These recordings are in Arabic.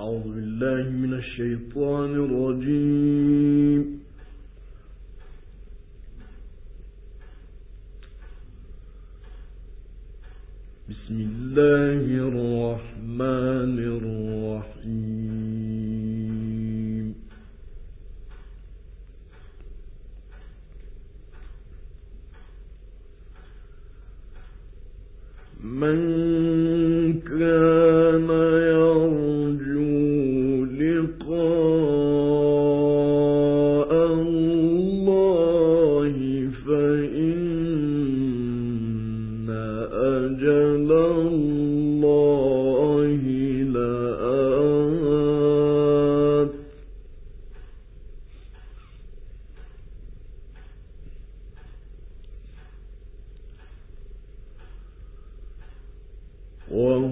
أعوذ بالله من الشيطان الرجيم. بسم الله الرحمن الرحيم. من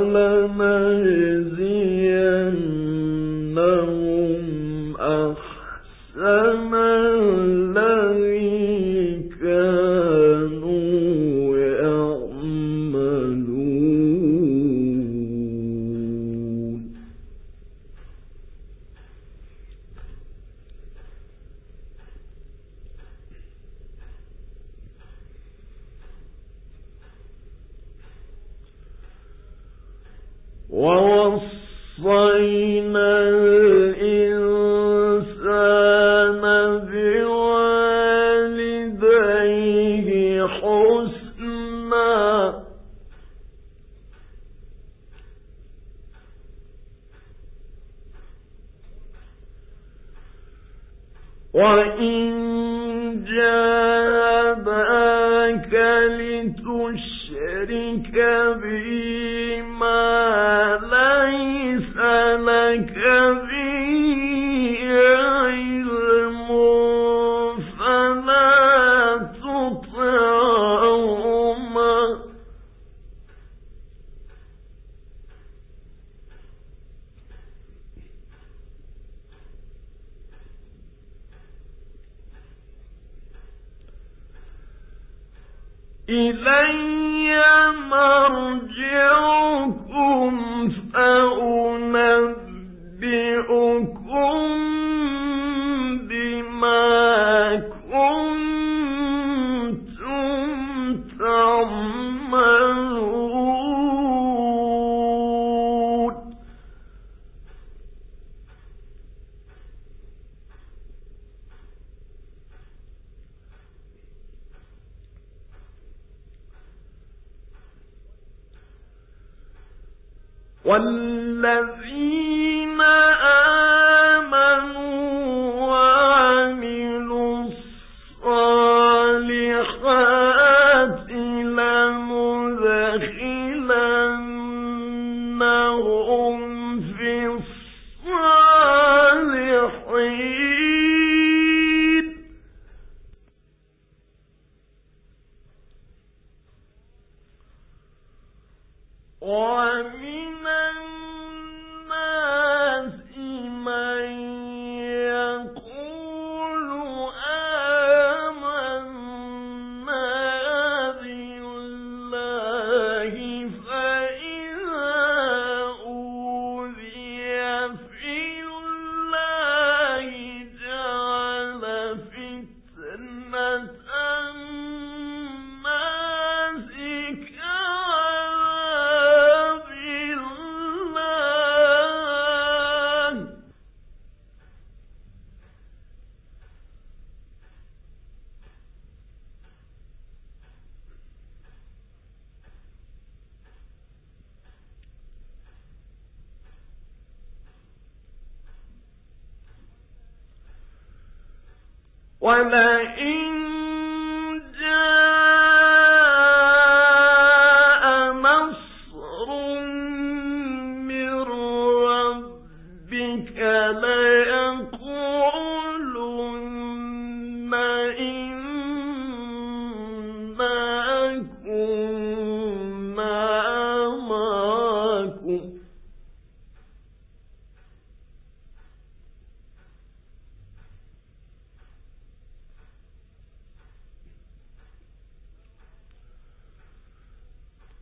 ولنجزينهم ووصينا الإنسان بوالديه وإن لتشرك بي إلي مرجعكم. والذين ولئن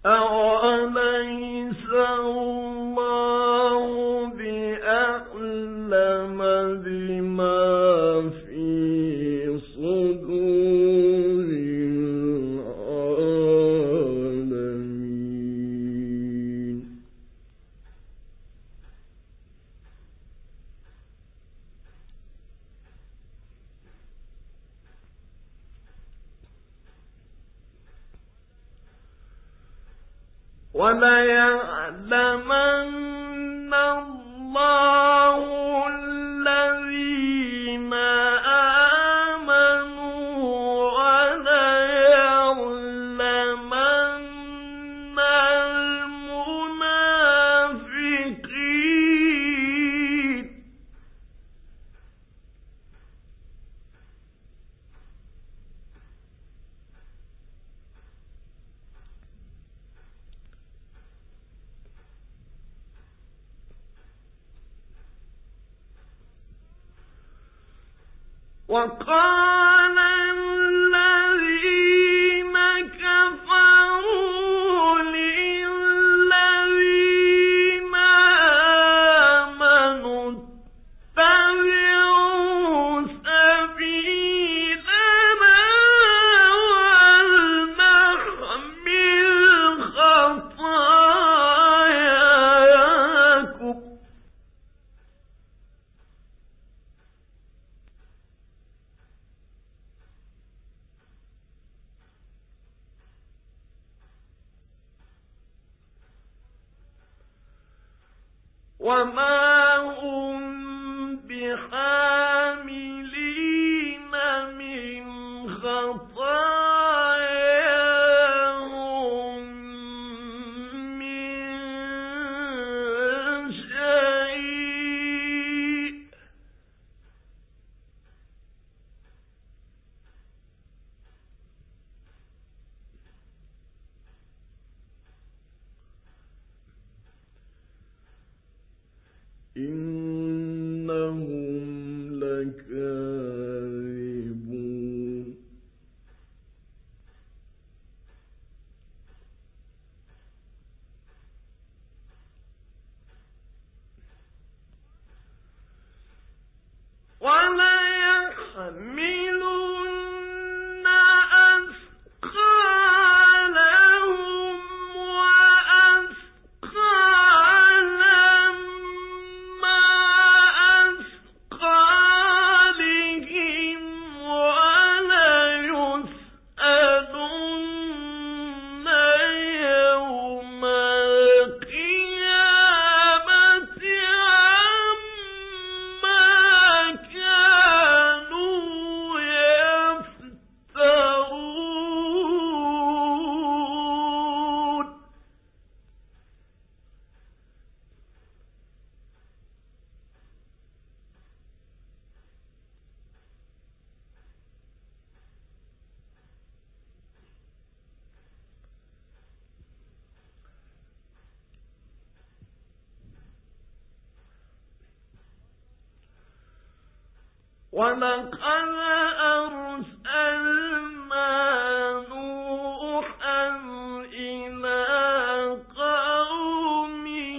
أَرَأَيْتَ وليعلمن وقال وما ولقد أرسلنا نوحا إلى قومه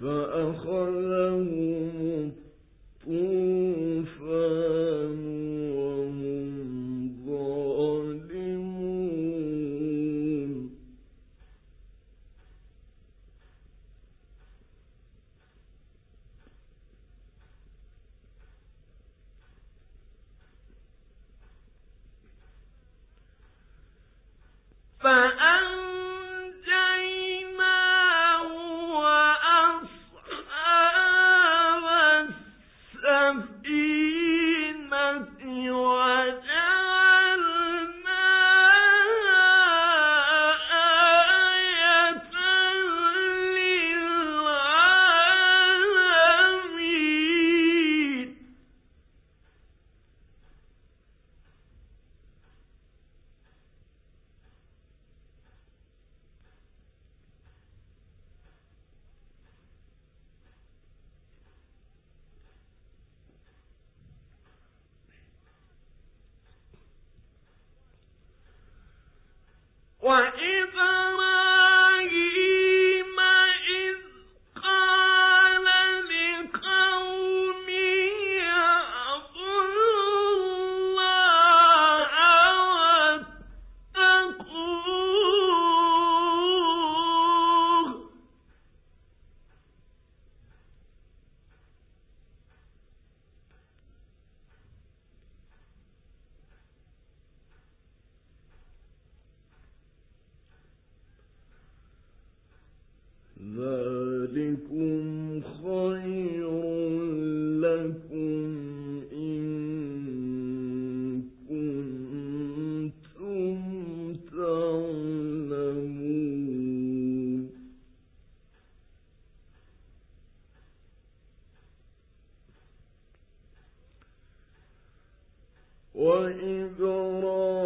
فأخذهم الطوفان وإبراهيم